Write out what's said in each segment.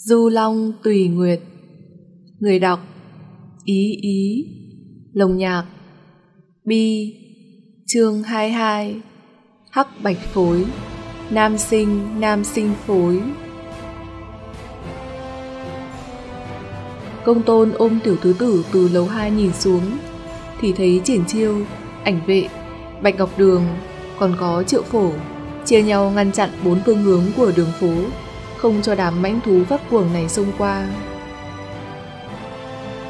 Du Long Tùy Nguyệt. Người đọc Ý Ý. Lồng Nhạc Bi. Chương 22 Hắc Bạch Phối Nam sinh Nam sinh phối. Công tôn ôm tiểu tứ tử từ lầu 2 nhìn xuống Thì thấy triển chiêu, ảnh vệ, bạch ngọc đường Còn có triệu phổ Chia nhau ngăn chặn bốn phương hướng của đường phố không cho đám mãnh thú vấp cuồng này xông qua.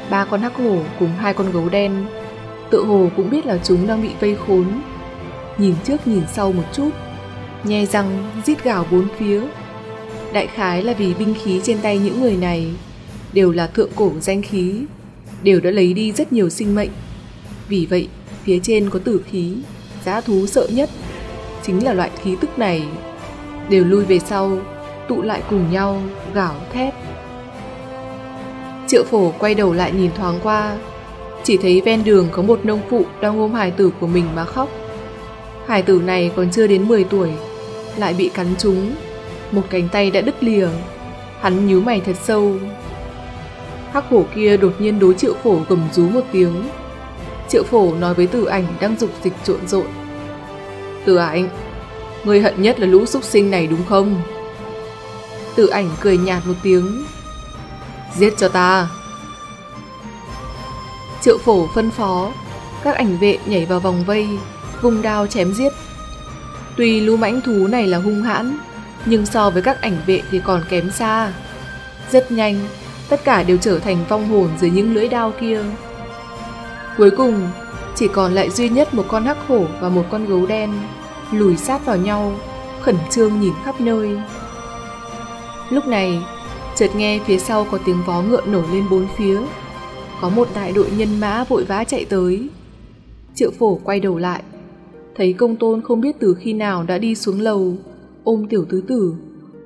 Ba con hắc hổ cùng hai con gấu đen, tự hồ cũng biết là chúng đang bị vây khốn. Nhìn trước nhìn sau một chút, nhe răng rít gào bốn phía. Đại khái là vì binh khí trên tay những người này đều là thượng cổ danh khí, đều đã lấy đi rất nhiều sinh mệnh. Vì vậy, phía trên có tử khí, giá thú sợ nhất, chính là loại khí tức này. Đều lui về sau, tụ lại cùng nhau, gào thét. Triệu phổ quay đầu lại nhìn thoáng qua, chỉ thấy ven đường có một nông phụ đang ôm hài tử của mình mà khóc. Hài tử này còn chưa đến 10 tuổi, lại bị cắn trúng, một cánh tay đã đứt lìa. Hắn nhíu mày thật sâu. Hắc hổ kia đột nhiên đối triệu phổ gầm rú một tiếng. Triệu phổ nói với tử ảnh đang dục dịch trộn rộn. Tử ảnh, người hận nhất là lũ súc sinh này đúng không? Tử ảnh cười nhạt một tiếng. Giết cho ta. Triệu phổ phân phó, các ảnh vệ nhảy vào vòng vây, vùng đao chém giết. Tuy lũ mãnh thú này là hung hãn, nhưng so với các ảnh vệ thì còn kém xa. Rất nhanh, tất cả đều trở thành vong hồn dưới những lưỡi đao kia. Cuối cùng, chỉ còn lại duy nhất một con hắc hổ và một con gấu đen, lùi sát vào nhau, khẩn trương nhìn khắp nơi. Lúc này, chợt nghe phía sau có tiếng vó ngựa nổi lên bốn phía. Có một đại đội nhân mã vội vã chạy tới. Triệu phổ quay đầu lại, thấy công tôn không biết từ khi nào đã đi xuống lầu, ôm tiểu tứ tử,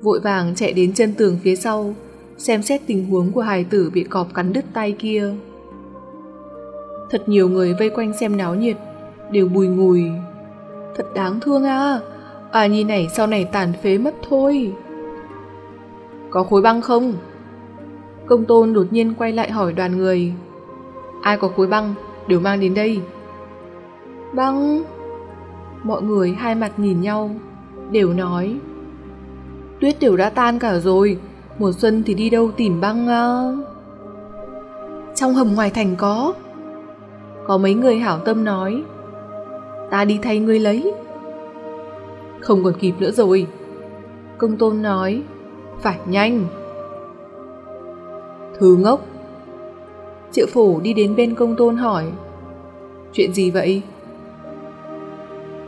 vội vàng chạy đến chân tường phía sau, xem xét tình huống của hài tử bị cọp cắn đứt tay kia. Thật nhiều người vây quanh xem náo nhiệt, đều bùi ngùi. Thật đáng thương à, à nhi này sau này tàn phế mất thôi. Có khối băng không? Công tôn đột nhiên quay lại hỏi đoàn người. Ai có khối băng, đều mang đến đây. Băng... Mọi người hai mặt nhìn nhau, đều nói. Tuyết đều đã tan cả rồi, mùa xuân thì đi đâu tìm băng à? Trong hầm ngoài thành có. Có mấy người hảo tâm nói. Ta đi thay ngươi lấy. Không còn kịp nữa rồi. Công tôn nói. Phải nhanh. Thứ ngốc. Triệu phổ đi đến bên công tôn hỏi. Chuyện gì vậy?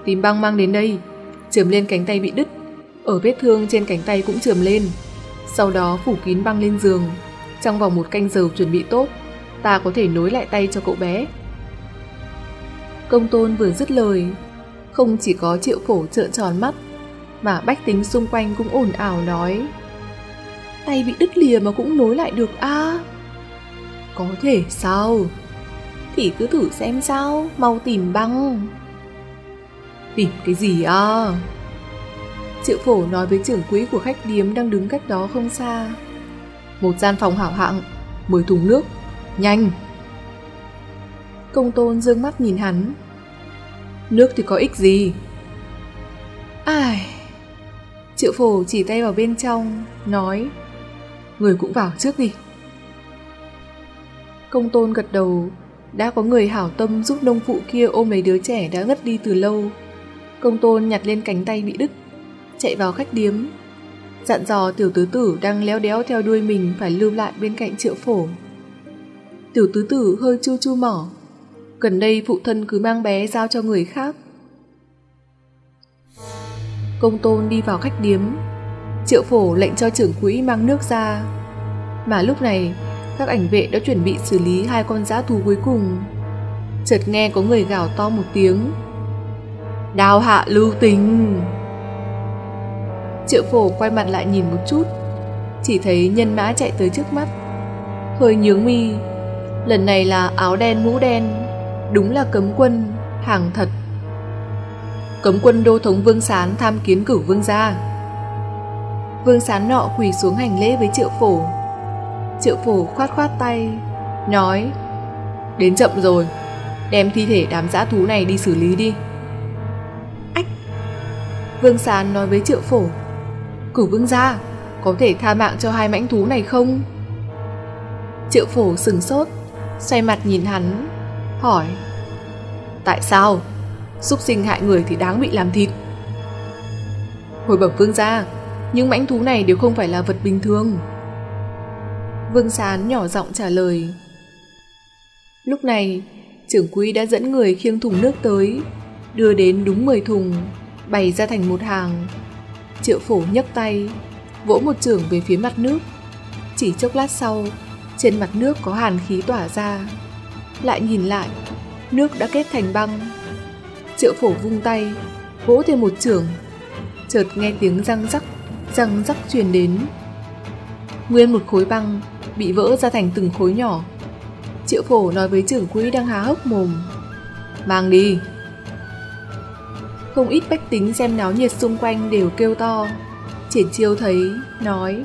Tìm băng mang đến đây, trườm lên cánh tay bị đứt. Ở vết thương trên cánh tay cũng trườm lên. Sau đó phủ kín băng lên giường. Trong vòng một canh giờ chuẩn bị tốt, ta có thể nối lại tay cho cậu bé. Công tôn vừa dứt lời, không chỉ có triệu phổ trợn tròn mắt, mà bách tính xung quanh cũng ồn ào nói tay bị đứt lìa mà cũng nối lại được a à? Có thể sao? Thì cứ thử xem sao, mau tìm băng. Tìm cái gì à? Triệu phổ nói với trưởng quỹ của khách điếm đang đứng cách đó không xa. Một gian phòng hảo hạng, mười thùng nước, nhanh. Công tôn dương mắt nhìn hắn. Nước thì có ích gì? Ai... Triệu phổ chỉ tay vào bên trong, nói người cũng vào trước đi. Công tôn gật đầu, đã có người hảo tâm giúp nông phụ kia ôm mấy đứa trẻ đã ngất đi từ lâu. Công tôn nhặt lên cánh tay bị đứt, chạy vào khách điếm. Dặn dò tiểu tứ tử đang léo đéo theo đuôi mình phải lưu lại bên cạnh triệu phổ. Tiểu tứ tử hơi chu chu mỏ. Gần đây phụ thân cứ mang bé giao cho người khác. Công tôn đi vào khách điếm, Triệu phổ lệnh cho trưởng quỹ mang nước ra. Mà lúc này, các ảnh vệ đã chuẩn bị xử lý hai con dã thú cuối cùng. Chợt nghe có người gào to một tiếng. Đào hạ lưu tình! Triệu phổ quay mặt lại nhìn một chút, chỉ thấy nhân mã chạy tới trước mắt. Hơi nhướng mi, lần này là áo đen mũ đen, đúng là cấm quân, hàng thật. Cấm quân đô thống vương sán tham kiến cử vương gia. Vương sán nọ quỳ xuống hành lễ với triệu phổ. Triệu phổ khoát khoát tay, nói Đến chậm rồi, đem thi thể đám dã thú này đi xử lý đi. Ách! Vương sán nói với triệu phổ cử vương gia, có thể tha mạng cho hai mãnh thú này không? Triệu phổ sừng sốt, xoay mặt nhìn hắn, hỏi Tại sao? Xúc sinh hại người thì đáng bị làm thịt. Hồi bẩm vương gia, những mãnh thú này đều không phải là vật bình thường. Vương Sán nhỏ giọng trả lời. Lúc này, trưởng quý đã dẫn người khiêng thùng nước tới, đưa đến đúng 10 thùng, bày ra thành một hàng. Triệu phổ nhấc tay, vỗ một trưởng về phía mặt nước. Chỉ chốc lát sau, trên mặt nước có hàn khí tỏa ra. Lại nhìn lại, nước đã kết thành băng. Triệu phổ vung tay, vỗ thêm một trưởng. Chợt nghe tiếng răng rắc, răng rắc truyền đến. Nguyên một khối băng bị vỡ ra thành từng khối nhỏ. Triệu phổ nói với trưởng quỹ đang há hốc mồm. Mang đi. Không ít bách tính xem náo nhiệt xung quanh đều kêu to. Triển chiêu thấy, nói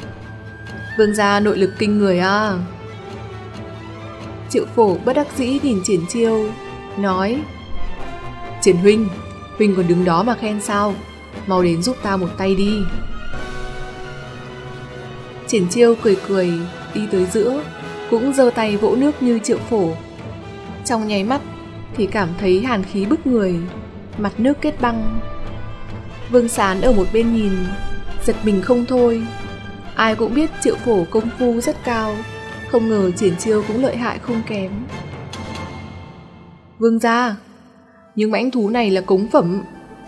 Vương gia nội lực kinh người à Triệu phổ bất đắc dĩ nhìn triển chiêu Nói Triển huynh Huynh còn đứng đó mà khen sao Mau đến giúp ta một tay đi Triển chiêu cười cười Đi tới giữa Cũng giơ tay vỗ nước như triệu phổ. Trong nháy mắt Thì cảm thấy hàn khí bức người Mặt nước kết băng. Vương Sán ở một bên nhìn Giật mình không thôi. Ai cũng biết triệu phổ công phu rất cao Không ngờ triển chiêu cũng lợi hại không kém. Vương gia những mãnh thú này là cống phẩm,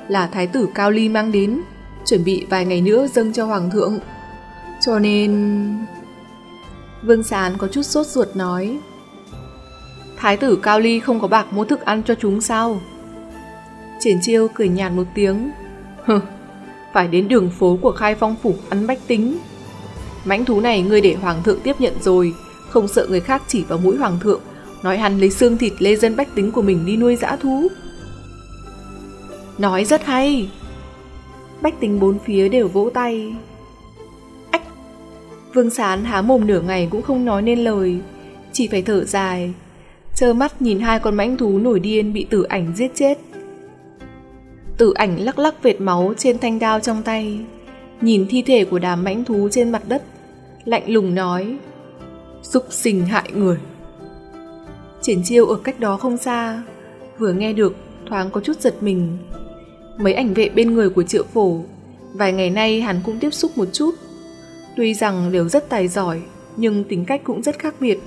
là thái tử Cao Ly mang đến, chuẩn bị vài ngày nữa dâng cho hoàng thượng. Cho nên... Vương Sán có chút sốt ruột nói Thái tử Cao Ly không có bạc mua thức ăn cho chúng sao? Triển chiêu cười nhạt một tiếng Hừ, phải đến đường phố của khai phong phủ ăn bách tính Mãnh thú này ngươi để hoàng thượng tiếp nhận rồi Không sợ người khác chỉ vào mũi hoàng thượng Nói hắn lấy xương thịt lê dân bách tính của mình đi nuôi dã thú Nói rất hay. Bách tính bốn phía đều vỗ tay. Vương Sán há mồm nửa ngày cũng không nói nên lời, chỉ phải thở dài, trơ mắt nhìn hai con mãnh thú nổi điên bị tử ảnh giết chết. Tử ảnh lắc lắc vệt máu trên thanh đao trong tay, nhìn thi thể của đám mãnh thú trên mặt đất, lạnh lùng nói, xúc sinh hại người. Triển chiêu ở cách đó không xa, vừa nghe được thoáng có chút giật mình, Mấy ảnh vệ bên người của triệu phổ Vài ngày nay hắn cũng tiếp xúc một chút Tuy rằng đều rất tài giỏi Nhưng tính cách cũng rất khác biệt.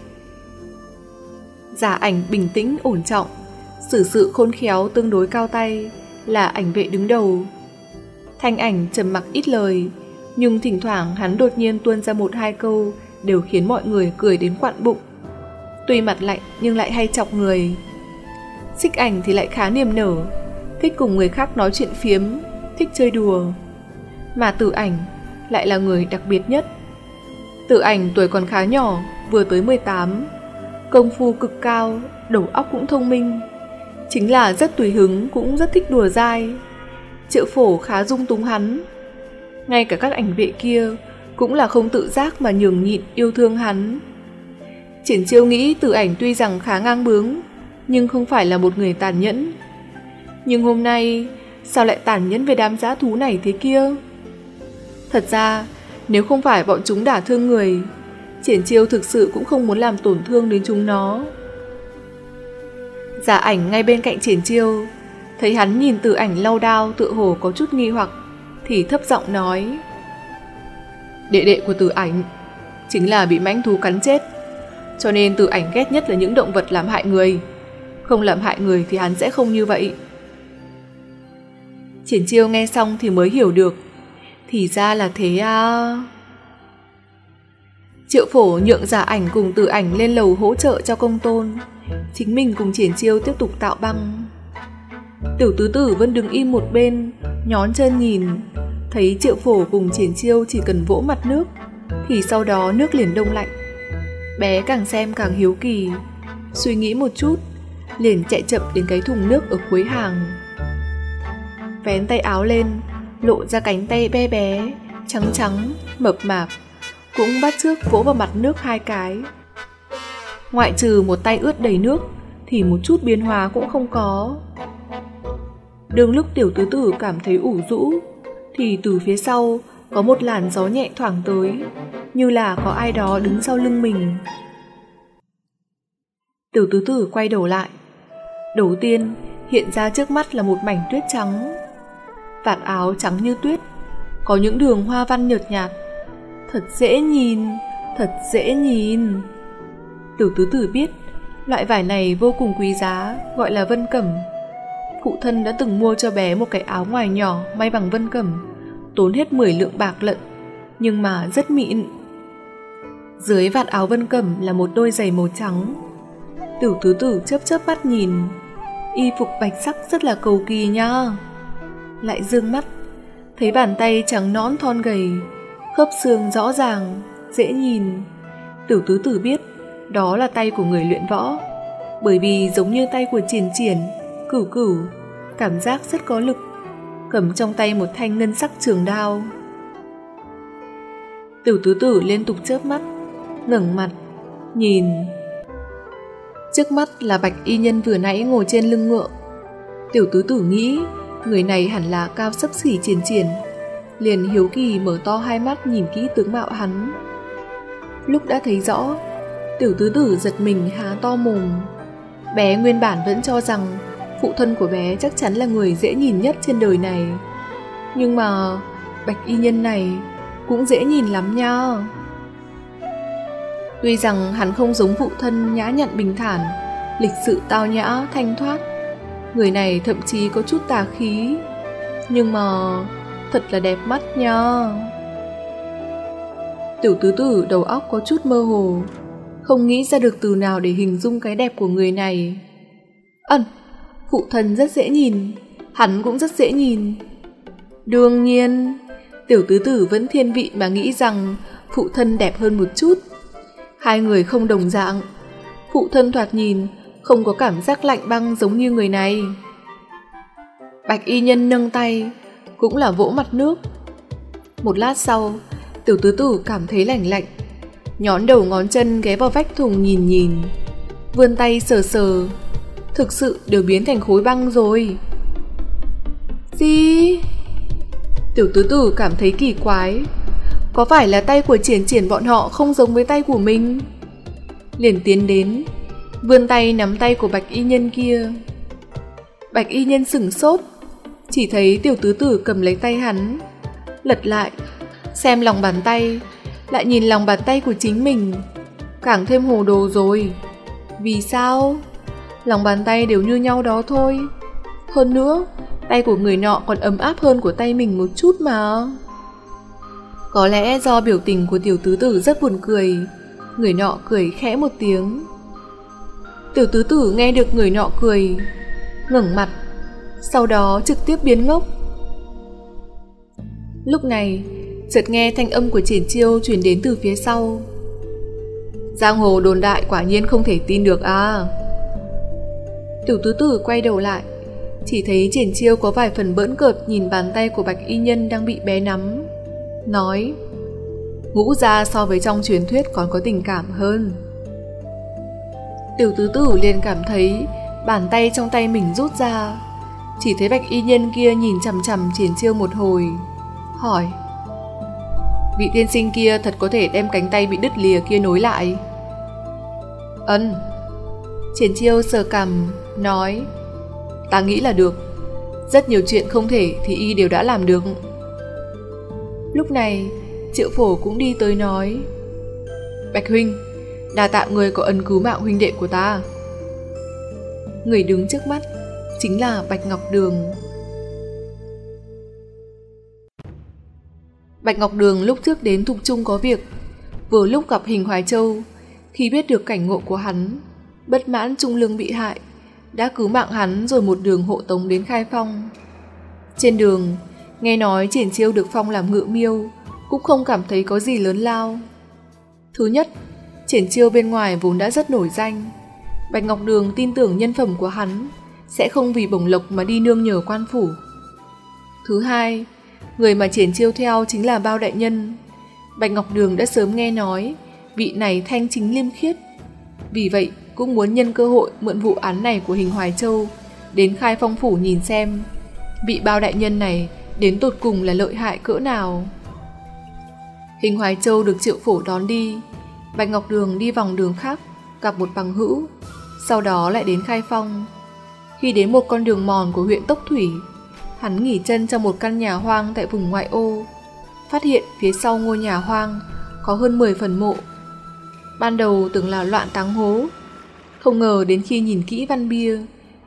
Giả ảnh bình tĩnh ổn trọng Xử sự khôn khéo tương đối cao tay Là ảnh vệ đứng đầu. Thanh ảnh trầm mặc ít lời Nhưng thỉnh thoảng hắn đột nhiên tuôn ra một hai câu Đều khiến mọi người cười đến quặn bụng. Tuy mặt lạnh nhưng lại hay chọc người. Xích ảnh thì lại khá niềm nở thích cùng người khác nói chuyện phiếm, thích chơi đùa. Mà tử ảnh lại là người đặc biệt nhất. Tử ảnh tuổi còn khá nhỏ, vừa tới 18, công phu cực cao, đầu óc cũng thông minh. Chính là rất tùy hứng cũng rất thích đùa dai. Triệu phổ khá dung túng hắn. Ngay cả các ảnh vệ kia cũng là không tự giác mà nhường nhịn yêu thương hắn. Triển chiêu nghĩ tử ảnh tuy rằng khá ngang bướng, nhưng không phải là một người tàn nhẫn, nhưng hôm nay Sao lại tàn nhẫn về đám giã thú này thế kia Thật ra, Nếu không phải bọn chúng đả thương người, Triển chiêu thực sự cũng không muốn làm tổn thương đến chúng nó Giả ảnh ngay bên cạnh triển chiêu, Thấy hắn nhìn từ ảnh lau đao tựa hồ có chút nghi hoặc, Thì thấp giọng nói, Đệ đệ của tử ảnh Chính là bị mãnh thú cắn chết, Cho nên tử ảnh ghét nhất là những động vật làm hại người Không làm hại người thì hắn sẽ không như vậy Triển chiêu nghe xong thì mới hiểu được. Thì ra là thế à... Triệu phổ nhượng giả ảnh cùng tử ảnh lên lầu hỗ trợ cho công tôn. Chính mình cùng triển chiêu tiếp tục tạo băng. Tiểu tứ tử vẫn đứng im một bên, nhón chân nhìn. Thấy triệu phổ cùng triển chiêu chỉ cần vỗ mặt nước, thì sau đó nước liền đông lạnh. Bé càng xem càng hiếu kỳ, suy nghĩ một chút, liền chạy chậm đến cái thùng nước ở cuối hàng vén tay áo lên, lộ ra cánh tay bé bé, trắng trắng, mập mạp, cũng bắt trước vỗ vào mặt nước hai cái. Ngoại trừ một tay ướt đầy nước, thì một chút biến hóa cũng không có. Đường lúc tiểu tứ tử cảm thấy ủ rũ, thì từ phía sau có một làn gió nhẹ thoảng tới, như là có ai đó đứng sau lưng mình. Tiểu tứ tử quay đầu lại. Đầu tiên, hiện ra trước mắt là một mảnh tuyết trắng. Vạt áo trắng như tuyết, có những đường hoa văn nhợt nhạt. Thật dễ nhìn, thật dễ nhìn. Tiểu tứ tử biết, loại vải này vô cùng quý giá, gọi là vân cẩm. Phụ thân đã từng mua cho bé một cái áo ngoài nhỏ may bằng vân cẩm, tốn hết 10 lượng bạc lận, nhưng mà rất mịn. Dưới vạt áo vân cẩm là một đôi giày màu trắng. Tiểu tứ tử chớp chớp mắt nhìn, y phục bạch sắc rất là cầu kỳ nha. Lại dương mắt, thấy bàn tay trắng nõn thon gầy, khớp xương rõ ràng, dễ nhìn. Tiểu tứ tử biết đó là tay của người luyện võ, bởi vì giống như tay của triển triển, cửu cửu, cảm giác rất có lực, cầm trong tay một thanh ngân sắc trường đao. Tiểu tứ tử liên tục chớp mắt, ngẩng mặt, nhìn. Trước mắt là bạch y nhân vừa nãy ngồi trên lưng ngựa. Tiểu tứ tử nghĩ người này hẳn là cao sấp xỉ triển triển. Liền hiếu kỳ mở to hai mắt nhìn kỹ tướng mạo hắn. Lúc đã thấy rõ, tiểu tứ tử giật mình há to mồm. Bé nguyên bản vẫn cho rằng phụ thân của bé chắc chắn là người dễ nhìn nhất trên đời này. Nhưng mà bạch y nhân này cũng dễ nhìn lắm nha. Tuy rằng hắn không giống phụ thân nhã nhặn bình thản, lịch sự tao nhã, thanh thoát. Người này thậm chí có chút tà khí. Nhưng mà thật là đẹp mắt nha. Tiểu tứ tử đầu óc có chút mơ hồ, không nghĩ ra được từ nào để hình dung cái đẹp của người này. Ân, phụ thân rất dễ nhìn, hắn cũng rất dễ nhìn. Đương nhiên, tiểu tứ tử vẫn thiên vị mà nghĩ rằng phụ thân đẹp hơn một chút. Hai người không đồng dạng. Phụ thân thoạt nhìn không có cảm giác lạnh băng giống như người này. Bạch y nhân nâng tay, cũng là vỗ mặt nước. Một lát sau, tiểu tứ tử cảm thấy lạnh lạnh, nhón đầu ngón chân ghé vào vách thùng nhìn nhìn, vươn tay sờ sờ, thực sự đều biến thành khối băng rồi. Gì? Tiểu tứ tử cảm thấy kỳ quái, có phải là tay của triển triển bọn họ không giống với tay của mình? Liền tiến đến, vươn tay nắm tay của bạch y nhân kia. Bạch y nhân sửng sốt, chỉ thấy tiểu tứ tử cầm lấy tay hắn, lật lại, xem lòng bàn tay, lại nhìn lòng bàn tay của chính mình, càng thêm hồ đồ rồi. Vì sao? Lòng bàn tay đều như nhau đó thôi. Hơn nữa, tay của người nọ còn ấm áp hơn của tay mình một chút mà. Có lẽ do biểu tình của tiểu tứ tử rất buồn cười, người nọ cười khẽ một tiếng. Tiểu tứ tử nghe được người nọ cười, ngẩng mặt, sau đó trực tiếp biến ngốc. Lúc này, chợt nghe thanh âm của triển chiêu truyền đến từ phía sau. Giang hồ đồn đại quả nhiên không thể tin được à. Tiểu tứ tử quay đầu lại, chỉ thấy triển chiêu có vài phần bỡn cợt nhìn bàn tay của bạch y nhân đang bị bé nắm. Nói, ngũ gia so với trong truyền thuyết còn có tình cảm hơn. Tiểu tứ tử liền cảm thấy bàn tay trong tay mình rút ra, chỉ thấy bạch y nhân kia nhìn chằm chằm triển chiêu một hồi, hỏi Vị tiên sinh kia thật có thể đem cánh tay bị đứt lìa kia nối lại? Ân. Triển chiêu sờ cằm Nói Ta nghĩ là được. Rất nhiều chuyện không thể thì y đều đã làm được. Lúc này Triệu phổ cũng đi tới nói Bạch huynh đa tạ người có ân cứu mạng huynh đệ của ta Người đứng trước mắt Chính là Bạch Ngọc Đường Bạch Ngọc Đường lúc trước đến Thục Trung có việc, vừa lúc gặp Hình Hoài Châu, khi biết được cảnh ngộ của hắn, bất mãn Trung Lương bị hại, đã cứu mạng hắn rồi một đường hộ tống đến Khai Phong. Trên đường, nghe nói triển chiêu được phong làm ngự miêu, cũng không cảm thấy có gì lớn lao. Thứ nhất, triển chiêu bên ngoài vốn đã rất nổi danh. Bạch Ngọc Đường tin tưởng nhân phẩm của hắn, sẽ không vì bổng lộc mà đi nương nhờ quan phủ. Thứ hai, người mà triển chiêu theo chính là bao đại nhân. Bạch Ngọc Đường đã sớm nghe nói, vị này thanh chính liêm khiết. Vì vậy, cũng muốn nhân cơ hội mượn vụ án này của hình Hoài Châu, đến khai phong phủ nhìn xem, vị bao đại nhân này đến tột cùng là lợi hại cỡ nào. Hình Hoài Châu được triệu phổ đón đi, Bạch Ngọc Đường đi vòng đường khác, gặp một bằng hữu, sau đó lại đến khai phong. Khi đến một con đường mòn của huyện Tốc Thủy, hắn nghỉ chân trong một căn nhà hoang tại vùng ngoại ô, phát hiện phía sau ngôi nhà hoang có hơn 10 phần mộ. Ban đầu tưởng là loạn táng hố, không ngờ đến khi nhìn kỹ văn bia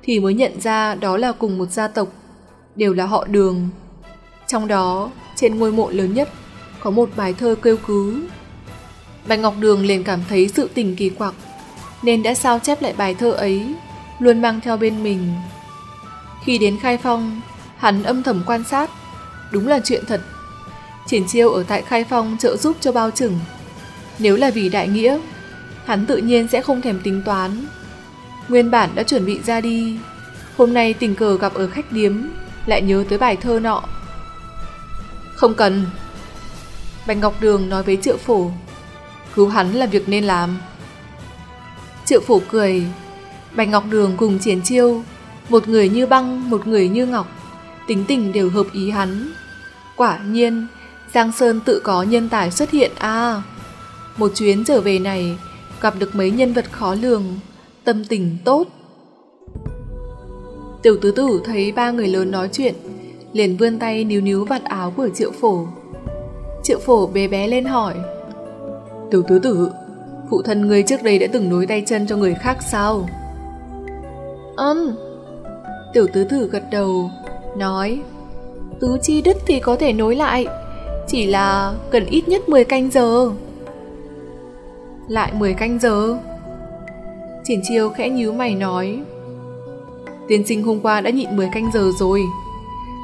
thì mới nhận ra đó là cùng một gia tộc, đều là họ đường. Trong đó, trên ngôi mộ lớn nhất có một bài thơ kêu cứu. Bạch Ngọc Đường liền cảm thấy sự tình kỳ quặc, nên đã sao chép lại bài thơ ấy, luôn mang theo bên mình. Khi đến khai phong, hắn âm thầm quan sát, đúng là chuyện thật. Triển chiêu ở tại khai phong trợ giúp cho bao trưởng Nếu là vì đại nghĩa, hắn tự nhiên sẽ không thèm tính toán. Nguyên bản đã chuẩn bị ra đi, hôm nay tình cờ gặp ở khách điếm, lại nhớ tới bài thơ nọ. Không cần. Bạch Ngọc Đường nói với triệu phổ, cứu hắn là việc nên làm. Triệu phổ cười, Bạch Ngọc Đường cùng chiến chiêu, một người như băng, một người như ngọc, tính tình đều hợp ý hắn. Quả nhiên, Giang Sơn tự có nhân tài xuất hiện à. Một chuyến trở về này, gặp được mấy nhân vật khó lường, tâm tình tốt. Tiểu tứ tử thấy ba người lớn nói chuyện, liền vươn tay níu níu vạt áo của triệu phổ. Triệu phổ bé bé lên hỏi. Tiểu tứ tử, phụ thân người trước đây đã từng nối tay chân cho người khác sao? Ừm. Tiểu tứ tử gật đầu, nói. Tứ chi đứt thì có thể nối lại, chỉ là cần ít nhất 10 canh giờ. Lại 10 canh giờ? Triển chiêu khẽ nhíu mày nói. Tiên sinh hôm qua đã nhịn 10 canh giờ rồi,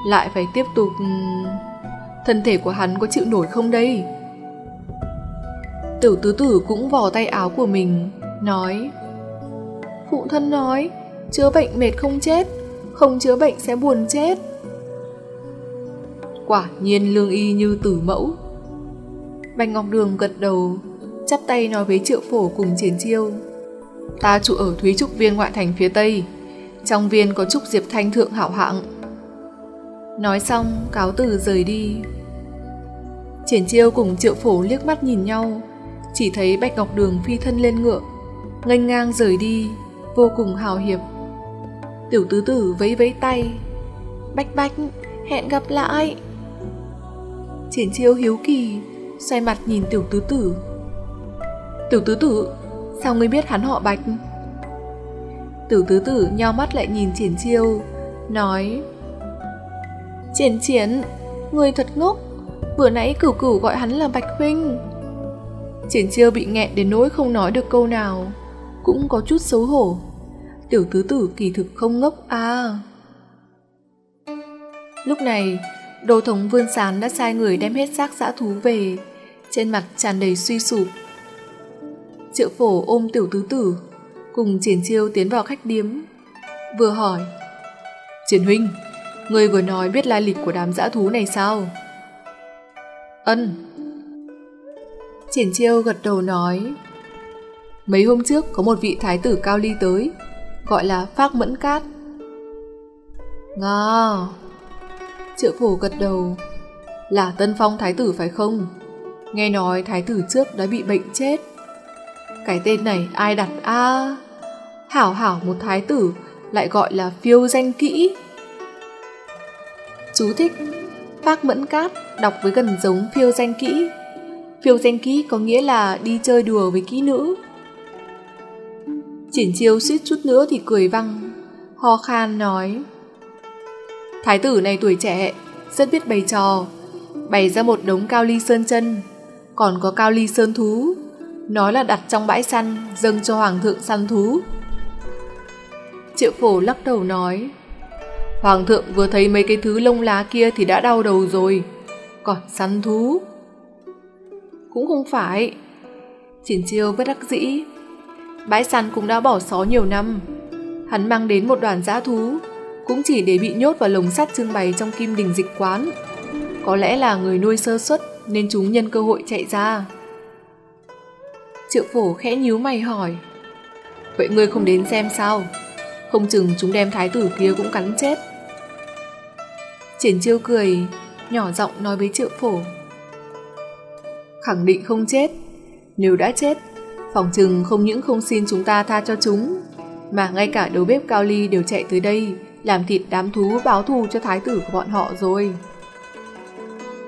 lại phải tiếp tục... Thân thể của hắn có chịu nổi không đây? Tiểu tứ tử cũng vò tay áo của mình, nói Phụ thân nói, chữa bệnh mệt không chết, không chữa bệnh sẽ buồn chết. Quả nhiên lương y như tử mẫu. Bạch Ngọc Đường gật đầu, chắp tay nói với triệu phổ cùng triển chiêu. Ta trụ ở Thúy Trúc Viên ngoại thành phía Tây, trong viên có Trúc Diệp Thanh thượng hảo hạng. Nói xong, cáo từ rời đi. Triển chiêu cùng triệu phổ liếc mắt nhìn nhau, chỉ thấy Bạch Ngọc Đường phi thân lên ngựa, nghênh ngang rời đi, vô cùng hào hiệp. Tiểu tứ tử vẫy vẫy tay. Bạch bạch, hẹn gặp lại. Triển chiêu hiếu kỳ, xoay mặt nhìn tiểu tứ tử. Tiểu tứ tử, sao ngươi biết hắn họ bạch? Tiểu tứ tử nhau mắt lại nhìn triển chiêu, nói Triển triển, người thật ngốc, vừa nãy cửu cửu gọi hắn là bạch huynh. Triển chiêu bị nghẹn đến nỗi không nói được câu nào, cũng có chút xấu hổ. Tiểu tứ tử kỳ thực không ngốc à. Lúc này, đồ thống vươn sán đã sai người đem hết xác dã thú về, trên mặt tràn đầy suy sụp. Triệu phổ ôm tiểu tứ tử, cùng triển chiêu tiến vào khách điếm. Vừa hỏi, Triển huynh, người vừa nói biết lai lịch của đám dã thú này sao? Ân. Triển chiêu gật đầu nói, Mấy hôm trước có một vị thái tử cao ly tới, gọi là Phác Mẫn Cát. Nga! Triệu phổ gật đầu, là Tân Phong thái tử phải không? Nghe nói thái tử trước đã bị bệnh chết. Cái tên này ai đặt a? Hảo hảo một thái tử lại gọi là phiêu danh kỹ. Chú thích Phác Mẫn Cát đọc với gần giống phiêu danh kỹ. Phiêu danh kỹ có nghĩa là đi chơi đùa với kỹ nữ. Triển chiêu suýt chút nữa thì cười văng, ho khan nói. Thái tử này tuổi trẻ, rất biết bày trò, bày ra một đống cao ly sơn chân, còn có cao ly sơn thú, nói là đặt trong bãi săn, dâng cho hoàng thượng săn thú. Triệu phổ lắc đầu nói, Hoàng thượng vừa thấy mấy cái thứ lông lá kia thì đã đau đầu rồi, còn săn thú. Cũng không phải. Triển chiêu bất đắc dĩ, Bãi săn cũng đã bỏ xó nhiều năm. Hắn mang đến một đoàn dã thú, cũng chỉ để bị nhốt vào lồng sắt trưng bày trong kim đình dịch quán. Có lẽ là người nuôi sơ suất nên chúng nhân cơ hội chạy ra. Triệu phổ khẽ nhíu mày hỏi. Vậy ngươi không đến xem sao? Không chừng chúng đem thái tử kia cũng cắn chết. Triển chiêu cười, nhỏ giọng nói với triệu phổ. Khẳng định không chết. Nếu đã chết, phòng trừng không những không xin chúng ta tha cho chúng, mà ngay cả đầu bếp cao ly đều chạy tới đây làm thịt đám thú báo thù cho thái tử của bọn họ rồi.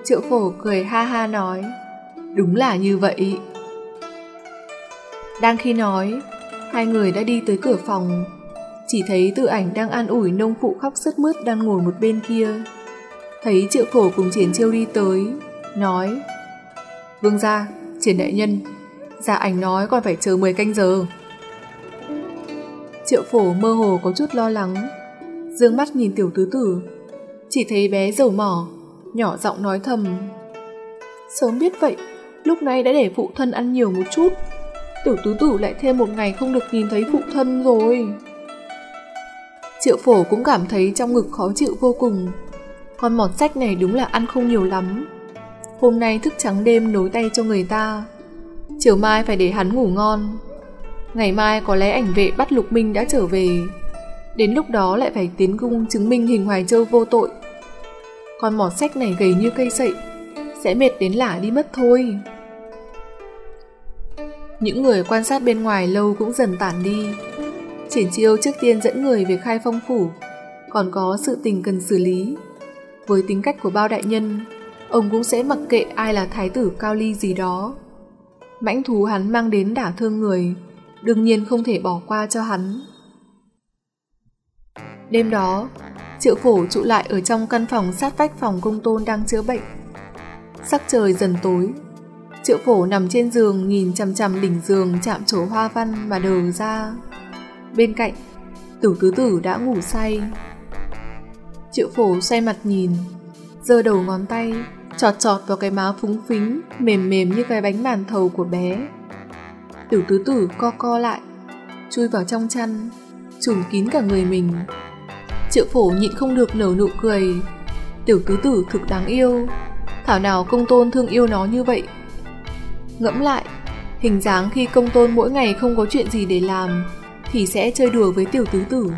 Triệu phổ cười ha ha nói, đúng là như vậy. Đang khi nói, hai người đã đi tới cửa phòng, chỉ thấy tự ảnh đang an ủi nông phụ khóc sứt mướt đang ngồi một bên kia. Thấy triệu phổ cùng triển chiêu đi tới, nói, Vương gia, triển đại nhân, gia ảnh nói còn phải chờ 10 canh giờ. Triệu phổ mơ hồ có chút lo lắng, dương mắt nhìn tiểu tứ tử, chỉ thấy bé dầu mỏ, nhỏ giọng nói thầm. Sớm biết vậy, lúc này đã để phụ thân ăn nhiều một chút, tiểu tứ tử lại thêm một ngày không được nhìn thấy phụ thân rồi. Triệu phổ cũng cảm thấy trong ngực khó chịu vô cùng, con mọt sách này đúng là ăn không nhiều lắm. Hôm nay thức trắng đêm nối tay cho người ta, chiều mai phải để hắn ngủ ngon. Ngày mai có lẽ ảnh vệ bắt Lục Minh đã trở về, Đến lúc đó lại phải tiến cung chứng minh hình Hoài Châu vô tội. Con mỏ sách này gầy như cây sậy, sẽ mệt đến lả đi mất thôi. Những người quan sát bên ngoài lâu cũng dần tản đi. Triển chiêu trước tiên dẫn người về khai phong phủ, còn có sự tình cần xử lý. Với tính cách của bao đại nhân, ông cũng sẽ mặc kệ ai là thái tử cao ly gì đó. Mãnh thú hắn mang đến đả thương người, đương nhiên không thể bỏ qua cho hắn. Đêm đó, triệu phổ trụ lại ở trong căn phòng sát vách phòng công tôn đang chữa bệnh. Sắc trời dần tối, triệu phổ nằm trên giường nhìn chằm chằm đỉnh giường chạm chỗ hoa văn mà đờ ra. Bên cạnh, tử tứ tử đã ngủ say. Triệu phổ xoay mặt nhìn, giơ đầu ngón tay, chọt chọt vào cái má phúng phính, mềm mềm như cái bánh màn thầu của bé. Tiểu tứ tử co co lại, chui vào trong chăn, trùm kín cả người mình, Triệu phổ nhịn không được nở nụ cười. Tiểu tứ tử thực đáng yêu. Thảo nào công tôn thương yêu nó như vậy. Ngẫm lại, hình dáng khi công tôn mỗi ngày không có chuyện gì để làm, thì sẽ chơi đùa với tiểu tứ tử.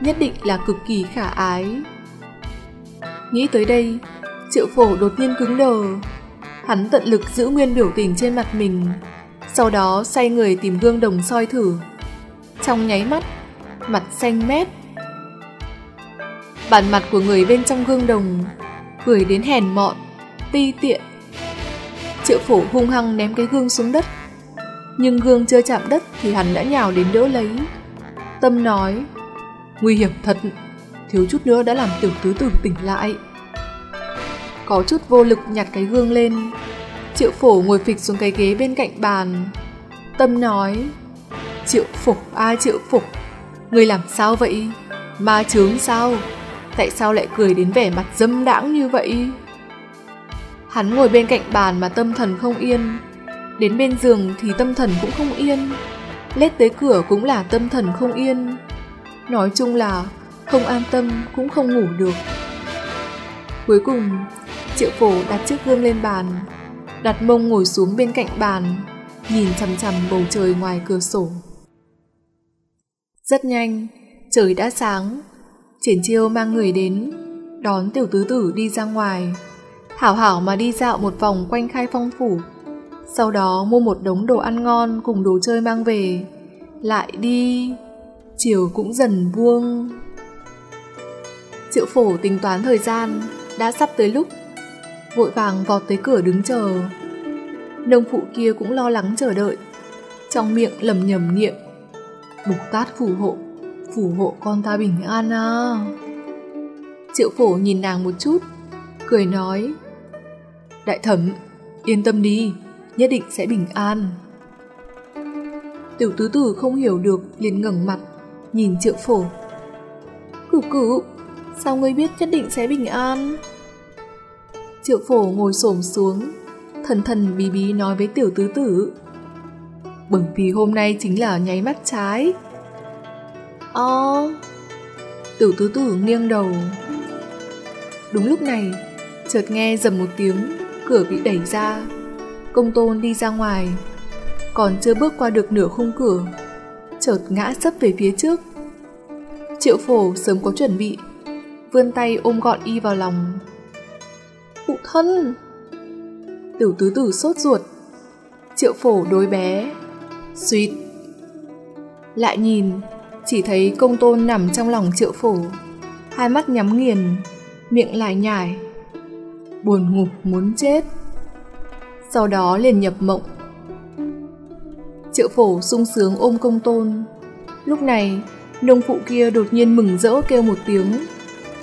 Nhất định là cực kỳ khả ái. Nghĩ tới đây, triệu phổ đột nhiên cứng đờ. Hắn tận lực giữ nguyên biểu tình trên mặt mình, sau đó xoay người tìm gương đồng soi thử. Trong nháy mắt, mặt xanh mét, Bản mặt của người bên trong gương đồng Cười đến hèn mọn Ti tiện Triệu phổ hung hăng ném cái gương xuống đất Nhưng gương chưa chạm đất Thì hắn đã nhào đến đỡ lấy Tâm nói Nguy hiểm thật Thiếu chút nữa đã làm tiểu tứ tử tỉnh lại có chút vô lực nhặt cái gương lên Triệu phổ ngồi phịch xuống cái ghế bên cạnh bàn Tâm nói Triệu phổ ai à, triệu phổ Người làm sao vậy Ma chướng sao Tại sao lại cười đến vẻ mặt dâm đãng như vậy? Hắn ngồi bên cạnh bàn mà tâm thần không yên. Đến bên giường thì tâm thần cũng không yên. Lết tới cửa cũng là tâm thần không yên. Nói chung là không an tâm cũng không ngủ được. Cuối cùng, Triệu Phổ đặt chiếc gương lên bàn, đặt mông ngồi xuống bên cạnh bàn, nhìn chằm chằm bầu trời ngoài cửa sổ. Rất nhanh, trời đã sáng, Triển chiêu mang người đến, đón tiểu tứ tử đi ra ngoài, hảo hảo mà đi dạo một vòng quanh khai phong phủ. Sau đó mua một đống đồ ăn ngon cùng đồ chơi mang về, lại đi, chiều cũng dần buông. Triệu phổ tính toán thời gian, đã sắp tới lúc, vội vàng vọt tới cửa đứng chờ. Nông phụ kia cũng lo lắng chờ đợi, trong miệng lầm nhầm niệm, bục tát phù hộ phù hộ con ta bình an à. Triệu phổ nhìn nàng một chút, cười nói, Đại thẩm, yên tâm đi, nhất định sẽ bình an. Tiểu tứ tử không hiểu được liền ngẩng mặt, nhìn triệu phổ. Cửu cửu, sao ngươi biết nhất định sẽ bình an? Triệu phổ ngồi xổm xuống, thần thần bí bí nói với tiểu tứ tử. Bởi vì hôm nay chính là nháy mắt trái, Ơ... tiểu tứ tử nghiêng đầu. Đúng lúc này, Chợt nghe dầm một tiếng, cửa bị đẩy ra. Công tôn đi ra ngoài, còn chưa bước qua được nửa khung cửa, chợt ngã sấp về phía trước. Triệu phổ sớm có chuẩn bị, vươn tay ôm gọn y vào lòng. Phụ thân! Tiểu tứ tử sốt ruột. Triệu phổ đối bé. Xuyệt. Lại nhìn, chỉ thấy công tôn nằm trong lòng triệu phổ. Hai mắt nhắm nghiền, miệng lại nhải. Buồn ngục muốn chết. Sau đó liền nhập mộng. Triệu phổ sung sướng ôm công tôn. Lúc này, nông phụ kia đột nhiên mừng rỡ kêu một tiếng.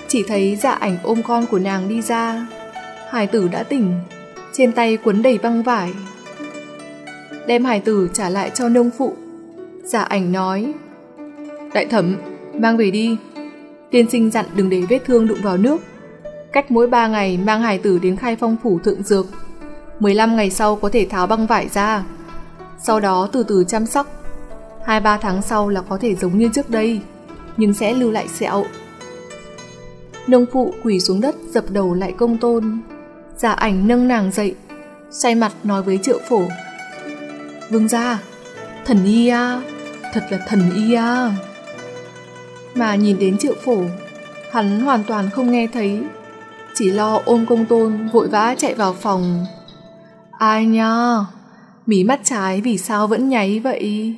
Chỉ thấy dạ ảnh ôm con của nàng đi ra. Hải tử đã tỉnh, trên tay quấn đầy băng vải. Đem hải tử trả lại cho nông phụ. Giả ảnh nói, Đại thẩm, mang về đi. Tiên sinh dặn đừng để vết thương đụng vào nước. Cách mỗi ba ngày mang hải tử đến khai phong phủ thượng dược. 15 ngày sau có thể tháo băng vải ra. Sau đó từ từ chăm sóc. Hai ba tháng sau là có thể giống như trước đây, nhưng sẽ lưu lại sẹo. Nông phụ quỳ xuống đất dập đầu lại công tôn, Giả ảnh nâng nàng dậy, xoay mặt nói với triệu phổ. Vương gia, thần y à, thật là thần y à. Mà nhìn đến triệu phổ, hắn hoàn toàn không nghe thấy, chỉ lo ôm công tôn vội vã chạy vào phòng. Ai nha, mí mắt trái vì sao vẫn nháy vậy?